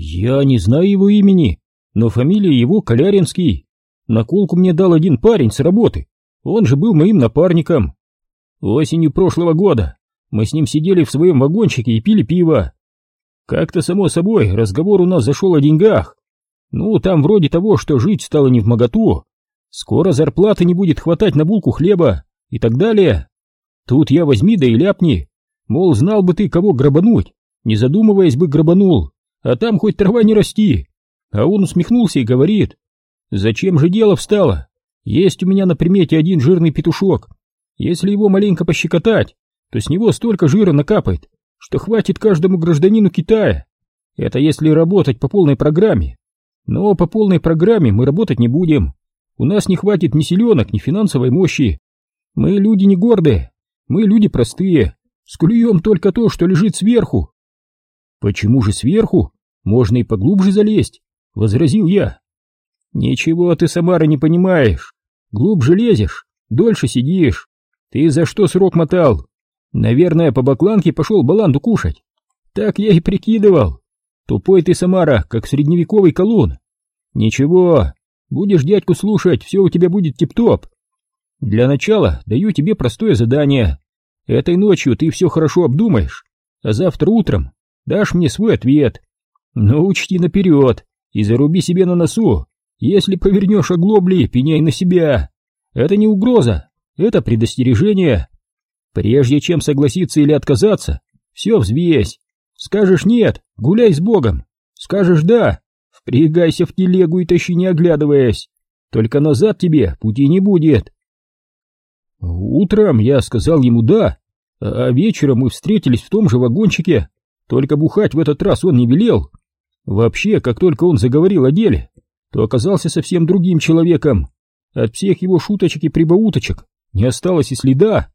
Я не знаю его имени, но фамилия его Коляринский. Наколку мне дал один парень с работы, он же был моим напарником. Осенью прошлого года мы с ним сидели в своем вагончике и пили пиво. Как-то само собой разговор у нас зашел о деньгах. Ну, там вроде того, что жить стало не в моготу. Скоро зарплаты не будет хватать на булку хлеба и так далее. Тут я возьми да и ляпни. Мол, знал бы ты, кого грабануть, не задумываясь бы грабанул, а там хоть трава не расти. А он усмехнулся и говорит, зачем же дело встало? Есть у меня на примете один жирный петушок. Если его маленько пощекотать, то с него столько жира накапает, что хватит каждому гражданину Китая. Это если работать по полной программе. Но по полной программе мы работать не будем. У нас не хватит ни селенок, ни финансовой мощи. Мы люди не гордые, мы люди простые, скулюем только то, что лежит сверху. Почему же сверху? Можно и поглубже залезть, возразил я. Ничего ты, Самара, не понимаешь. Глубже лезешь, дольше сидишь. Ты за что срок мотал? Наверное, по бакланке пошел баланду кушать. Так я и прикидывал. Тупой ты, Самара, как средневековый колун. Ничего, будешь дядьку слушать, все у тебя будет тип-топ. Для начала даю тебе простое задание. Этой ночью ты все хорошо обдумаешь, а завтра утром дашь мне свой ответ. Но учти наперед и заруби себе на носу, если повернешь оглобли, пеняй на себя. Это не угроза, это предостережение. Прежде чем согласиться или отказаться, все взвесь. Скажешь нет, гуляй с Богом. Скажешь да, впрягайся в телегу и тащи не оглядываясь. Только назад тебе пути не будет. Утром я сказал ему да, а вечером мы встретились в том же вагончике, только бухать в этот раз он не велел. Вообще, как только он заговорил о деле, то оказался совсем другим человеком. От всех его шуточек и прибауточек не осталось и следа.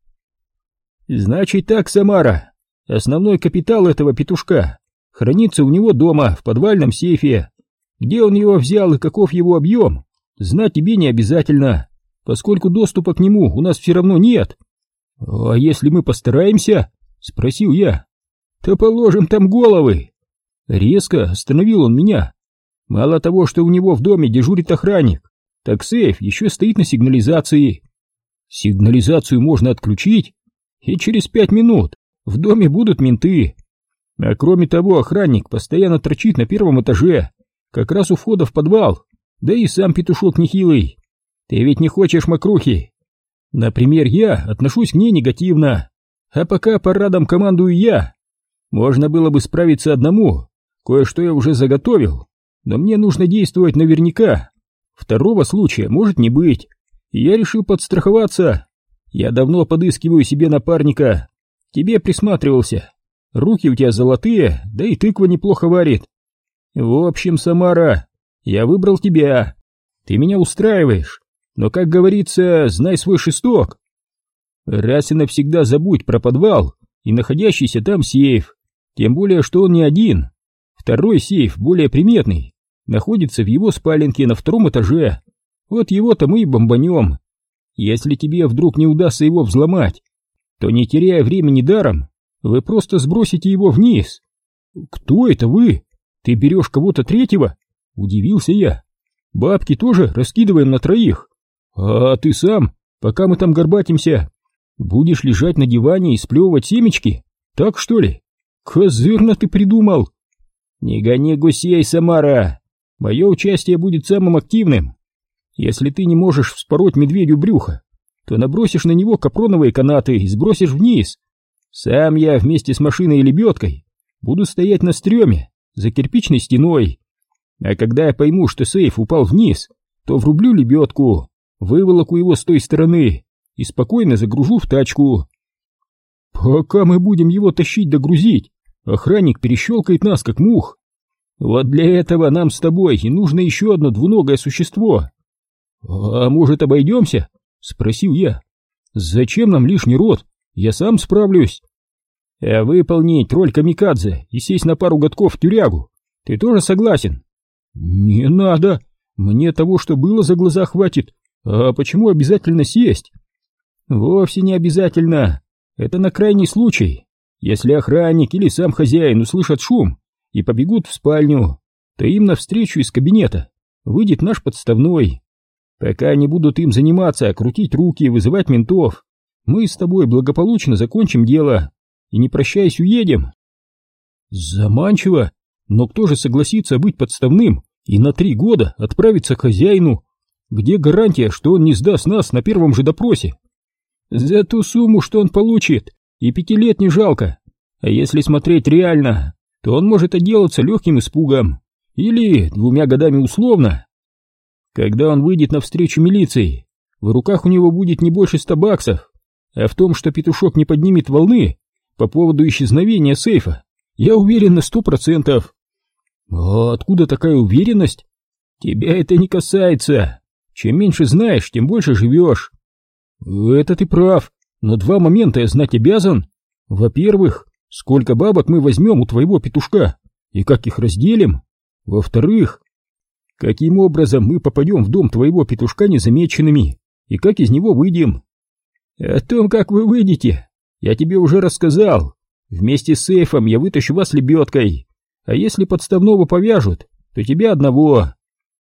Значит так, Самара, основной капитал этого петушка хранится у него дома, в подвальном сейфе. Где он его взял и каков его объем, знать тебе не обязательно, поскольку доступа к нему у нас все равно нет. А если мы постараемся? Спросил я. То положим там головы. Резко остановил он меня. Мало того, что у него в доме дежурит охранник, так сейф еще стоит на сигнализации. Сигнализацию можно отключить, и через пять минут в доме будут менты. А кроме того, охранник постоянно торчит на первом этаже, как раз у входа в подвал, да и сам петушок нехилый. Ты ведь не хочешь мокрухи. Например, я отношусь к ней негативно, а пока парадом командую я. Можно было бы справиться одному, кое-что я уже заготовил, но мне нужно действовать наверняка. Второго случая может не быть, и я решил подстраховаться. Я давно подыскиваю себе напарника, тебе присматривался. Руки у тебя золотые, да и тыква неплохо варит. В общем, Самара, я выбрал тебя. Ты меня устраиваешь, но, как говорится, знай свой шесток. Раз и навсегда забудь про подвал и находящийся там сейф, тем более, что он не один. Второй сейф, более приметный, находится в его спаленке на втором этаже. Вот его-то мы и бомбанем. Если тебе вдруг не удастся его взломать, то, не теряя времени даром, вы просто сбросите его вниз. Кто это вы? Ты берешь кого-то третьего? Удивился я. Бабки тоже раскидываем на троих. А ты сам, пока мы там горбатимся, будешь лежать на диване и сплевывать семечки? Так что ли? Козырно ты придумал. Не гони гусей, Самара. Мое участие будет самым активным. Если ты не можешь вспороть медведю брюхо, то набросишь на него капроновые канаты и сбросишь вниз. Сам я вместе с машиной и лебедкой буду стоять на стреме за кирпичной стеной. А когда я пойму, что сейф упал вниз, то врублю лебедку, выволоку его с той стороны и спокойно загружу в тачку. Пока мы будем его тащить да грузить, охранник перещелкает нас, как мух. Вот для этого нам с тобой и нужно еще одно двуногое существо. А может, обойдемся? Спросил я. Зачем нам лишний рот? Я сам справлюсь. А выполнить роль камикадзе и сесть на пару годков в тюрягу. Ты тоже согласен? Не надо. Мне того, что было за глаза хватит. А почему обязательно сесть? Вовсе не обязательно. Это на крайний случай. Если охранник или сам хозяин услышат шум и побегут в спальню, то им навстречу из кабинета выйдет наш подставной. Пока они будут им заниматься, крутить руки, вызывать ментов, мы с тобой благополучно закончим дело и, не прощаясь, уедем. Заманчиво, но кто же согласится быть подставным и на три года отправиться к хозяину? Где гарантия, что он не сдаст нас на первом же допросе? За ту сумму, что он получит, и пяти лет не жалко. А если смотреть реально, то он может отделаться легким испугом или двумя годами условно. Когда он выйдет навстречу милиции, в руках у него будет не больше ста баксов, а в том, что петушок не поднимет волны по поводу исчезновения сейфа, я уверен на сто процентов. А откуда такая уверенность? Тебя это не касается. Чем меньше знаешь, тем больше живешь. Это ты прав, но два момента я знать обязан. Во-первых, сколько бабок мы возьмем у твоего петушка и как их разделим. Во-вторых, каким образом мы попадем в дом твоего петушка незамеченными и как из него выйдем. О том, как вы выйдете, я тебе уже рассказал. Вместе с сейфом я вытащу вас лебедкой, а если подставного повяжут, то тебя одного.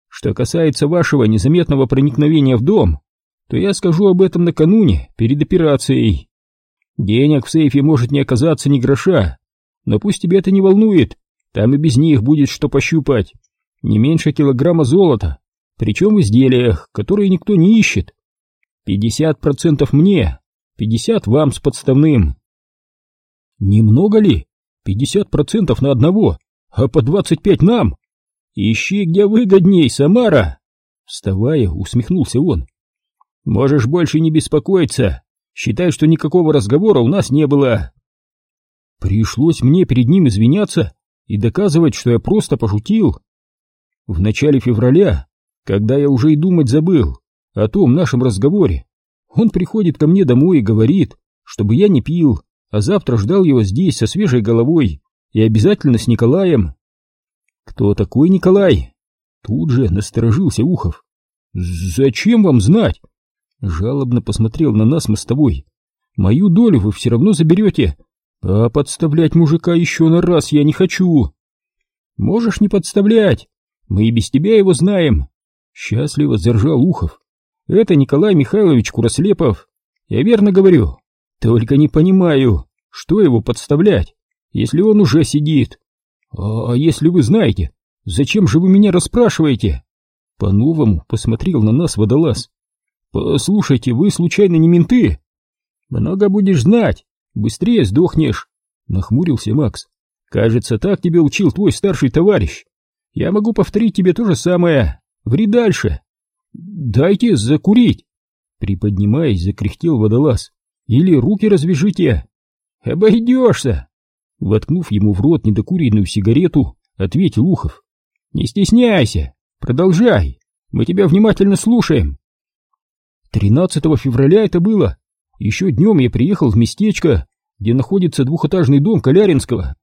Что касается вашего незаметного проникновения в дом, то я скажу об этом накануне, перед операцией. Денег в сейфе может не оказаться ни гроша, но пусть тебя это не волнует, там и без них будет что пощупать. Не меньше килограмма золота, причем в изделиях, которые никто не ищет. Пятьдесят процентов мне, пятьдесят вам с подставным. Немного ли? Пятьдесят процентов на одного, а по двадцать пять нам. Ищи, где выгодней, Самара. Вставая, усмехнулся он. Можешь больше не беспокоиться. Считай, что никакого разговора у нас не было. Пришлось мне перед ним извиняться и доказывать, что я просто пошутил. В начале февраля, когда я уже и думать забыл о том нашем разговоре, он приходит ко мне домой и говорит, чтобы я не пил, а завтра ждал его здесь со свежей головой и обязательно с Николаем. Кто такой Николай? Тут же насторожился Ухов. Зачем вам знать? Жалобно посмотрел на нас мостовой. Мою долю вы все равно заберете, а подставлять мужика еще на раз я не хочу. Можешь не подставлять, мы и без тебя его знаем. Счастливо заржал Ухов. Это Николай Михайлович Курослепов. Я верно говорю. Только не понимаю, что его подставлять, если он уже сидит. А, а если вы знаете, зачем же вы меня расспрашиваете? По-новому посмотрел на нас водолаз. «Послушайте, вы случайно не менты?» «Много будешь знать, быстрее сдохнешь», — нахмурился Макс. «Кажется, так тебя учил твой старший товарищ. Я могу повторить тебе то же самое. Ври дальше». «Дайте закурить!» Приподнимаясь, закряхтел водолаз. «Или руки развяжите!» «Обойдешься!» Воткнув ему в рот недокуренную сигарету, ответил Ухов. «Не стесняйся! Продолжай! Мы тебя внимательно слушаем!» 13 февраля это было. Еще днем я приехал в местечко, где находится двухэтажный дом Коляринского.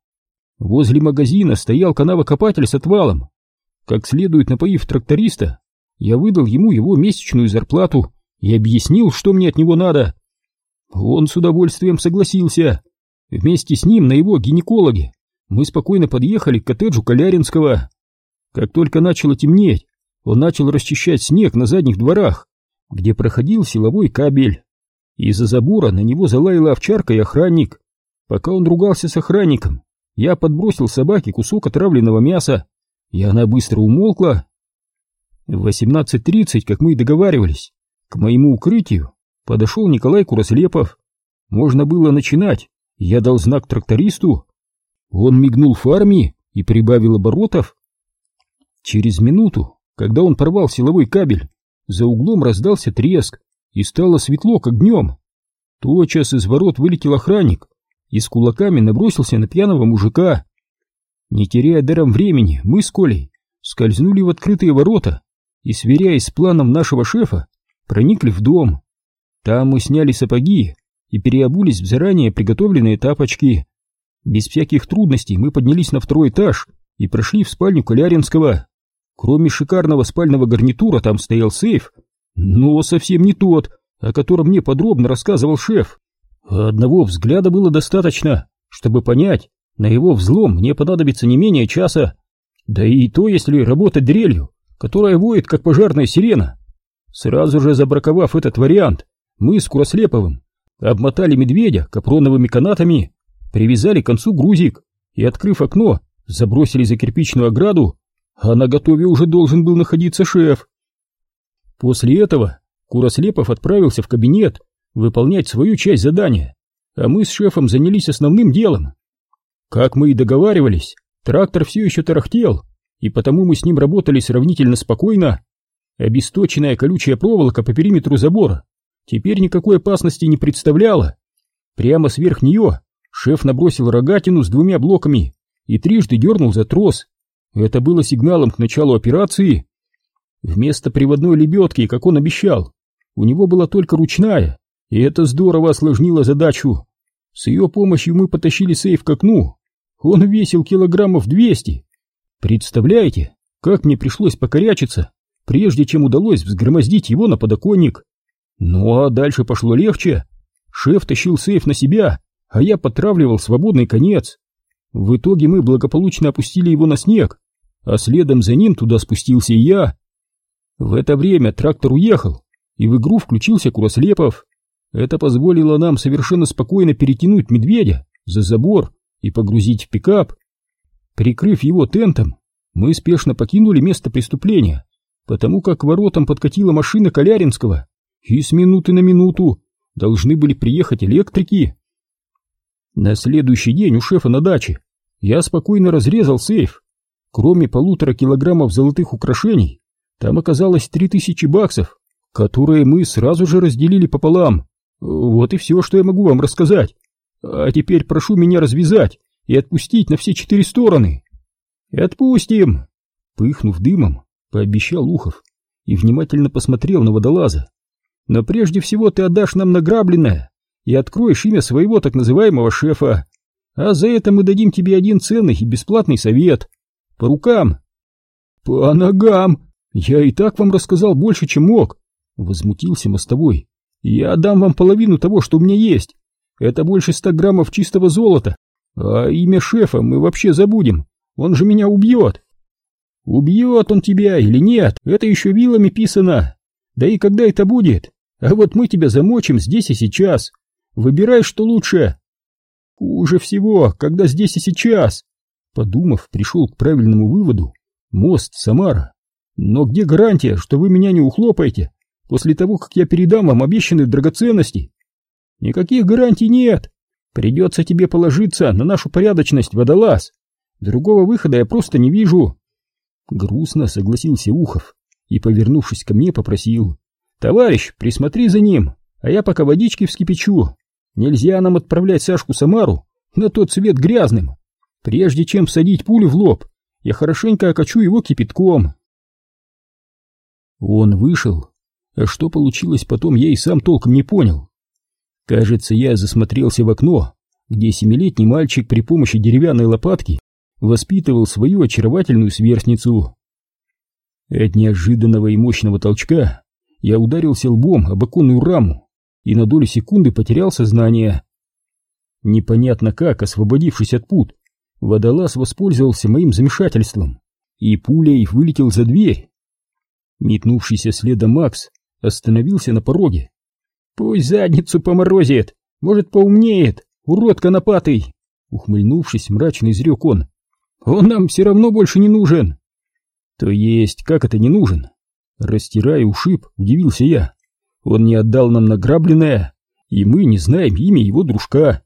Возле магазина стоял канавокопатель с отвалом. Как следует напоив тракториста, я выдал ему его месячную зарплату и объяснил, что мне от него надо. Он с удовольствием согласился. Вместе с ним на его гинекологе мы спокойно подъехали к коттеджу Коляринского. Как только начало темнеть, он начал расчищать снег на задних дворах где проходил силовой кабель. Из-за забора на него залаяла овчарка и охранник. Пока он ругался с охранником, я подбросил собаке кусок отравленного мяса, и она быстро умолкла. В 18.30, как мы и договаривались, к моему укрытию подошел Николай Курослепов. Можно было начинать, я дал знак трактористу. Он мигнул фарми и прибавил оборотов. Через минуту, когда он порвал силовой кабель, за углом раздался треск, и стало светло, как днем. Тотчас из ворот вылетел охранник и с кулаками набросился на пьяного мужика. Не теряя даром времени, мы с Колей скользнули в открытые ворота и, сверяясь с планом нашего шефа, проникли в дом. Там мы сняли сапоги и переобулись в заранее приготовленные тапочки. Без всяких трудностей мы поднялись на второй этаж и прошли в спальню Коляринского. Кроме шикарного спального гарнитура там стоял сейф, но совсем не тот, о котором мне подробно рассказывал шеф. Одного взгляда было достаточно, чтобы понять, на его взлом мне понадобится не менее часа. Да и то, если работать дрелью, которая воет, как пожарная сирена. Сразу же забраковав этот вариант, мы с Курослеповым обмотали медведя капроновыми канатами, привязали к концу грузик и, открыв окно, забросили за кирпичную ограду, а на готове уже должен был находиться шеф. После этого Курослепов отправился в кабинет выполнять свою часть задания, а мы с шефом занялись основным делом. Как мы и договаривались, трактор все еще тарахтел, и потому мы с ним работали сравнительно спокойно. Обесточенная колючая проволока по периметру забора теперь никакой опасности не представляла. Прямо сверх нее шеф набросил рогатину с двумя блоками и трижды дернул за трос. Это было сигналом к началу операции. Вместо приводной лебедки, как он обещал, у него была только ручная, и это здорово осложнило задачу. С ее помощью мы потащили сейф к окну. Он весил килограммов двести. Представляете, как мне пришлось покорячиться, прежде чем удалось взгромоздить его на подоконник. Ну а дальше пошло легче. Шеф тащил сейф на себя, а я потравливал свободный конец. В итоге мы благополучно опустили его на снег, а следом за ним туда спустился и я. В это время трактор уехал, и в игру включился Курослепов. Это позволило нам совершенно спокойно перетянуть медведя за забор и погрузить в пикап. Прикрыв его тентом, мы спешно покинули место преступления, потому как к воротам подкатила машина Коляринского, и с минуты на минуту должны были приехать электрики. На следующий день у шефа на даче я спокойно разрезал сейф. Кроме полутора килограммов золотых украшений, там оказалось три тысячи баксов, которые мы сразу же разделили пополам. Вот и все, что я могу вам рассказать. А теперь прошу меня развязать и отпустить на все четыре стороны. Отпустим! Пыхнув дымом, пообещал Ухов и внимательно посмотрел на водолаза. Но прежде всего ты отдашь нам награбленное и откроешь имя своего так называемого шефа. А за это мы дадим тебе один ценный и бесплатный совет. По рукам. По ногам. Я и так вам рассказал больше, чем мог. Возмутился мостовой. Я дам вам половину того, что у меня есть. Это больше ста граммов чистого золота. А имя шефа мы вообще забудем. Он же меня убьет. Убьет он тебя или нет, это еще вилами писано. Да и когда это будет? А вот мы тебя замочим здесь и сейчас. Выбирай, что лучше. Хуже всего, когда здесь и сейчас. Подумав, пришел к правильному выводу. Мост Самара. Но где гарантия, что вы меня не ухлопаете после того, как я передам вам обещанные драгоценности? Никаких гарантий нет. Придется тебе положиться на нашу порядочность, водолаз. Другого выхода я просто не вижу. Грустно согласился Ухов и, повернувшись ко мне, попросил. Товарищ, присмотри за ним, а я пока водички вскипячу. Нельзя нам отправлять Сашку Самару на тот свет грязным. Прежде чем садить пулю в лоб, я хорошенько окачу его кипятком. Он вышел, а что получилось потом, я и сам толком не понял. Кажется, я засмотрелся в окно, где семилетний мальчик при помощи деревянной лопатки воспитывал свою очаровательную сверстницу. От неожиданного и мощного толчка я ударился лбом об оконную раму и на долю секунды потерял сознание. Непонятно как, освободившись от пут, водолаз воспользовался моим замешательством и пулей вылетел за дверь. Метнувшийся следом Макс остановился на пороге. «Пусть задницу поморозит, может, поумнеет, урод конопатый!» Ухмыльнувшись, мрачно изрек он. «Он нам все равно больше не нужен!» «То есть, как это не нужен?» Растирая ушиб, удивился я. «Он не отдал нам награбленное, и мы не знаем имя его дружка».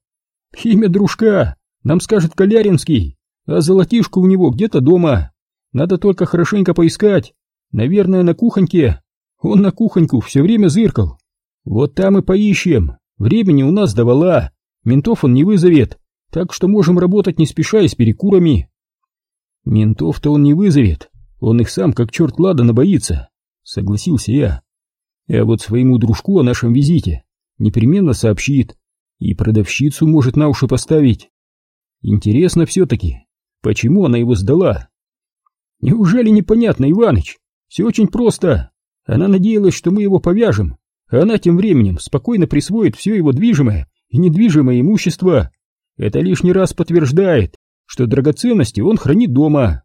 «Имя дружка нам скажет Коляринский, а золотишко у него где-то дома. Надо только хорошенько поискать. Наверное, на кухоньке. Он на кухоньку все время зыркал. Вот там и поищем. Времени у нас давала. Ментов он не вызовет, так что можем работать не спеша и с перекурами. Ментов-то он не вызовет. Он их сам как черт ладана боится, согласился я. А вот своему дружку о нашем визите непременно сообщит. И продавщицу может на уши поставить. Интересно все-таки, почему она его сдала? Неужели непонятно, Иваныч? Все очень просто. Она надеялась, что мы его повяжем, а она тем временем спокойно присвоит все его движимое и недвижимое имущество. Это лишний раз подтверждает, что драгоценности он хранит дома.